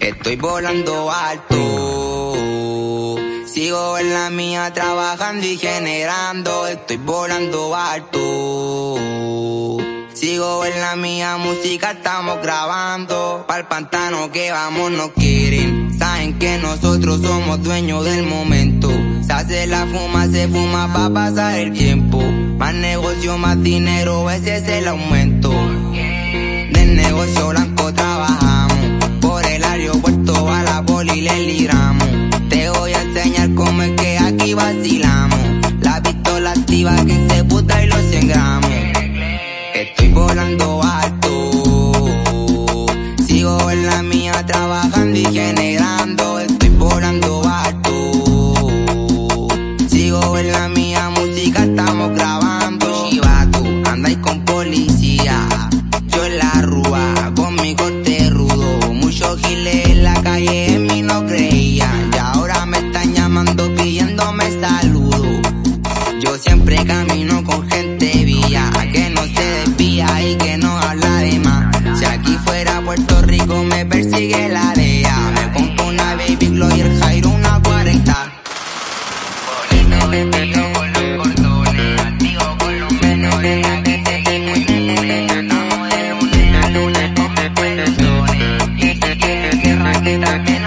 Estoy volando alto. Sigo en la mía trabajando y generando. Estoy volando alto. Sigo en la mía música, estamos grabando. Pa'l pantano que vamos no quieren. Saben que nosotros somos dueños del momento. Se hace la fuma, se fuma pa' pasar el tiempo. Más negocio, más dinero, ese es el aumento. La sigue la DEA. Me compro una Baby Glow y el Jairo una 40. Bonito vestido con los cordones, con los menores. Que te tengo de luna a luna con mis. Y si tienes guerra que también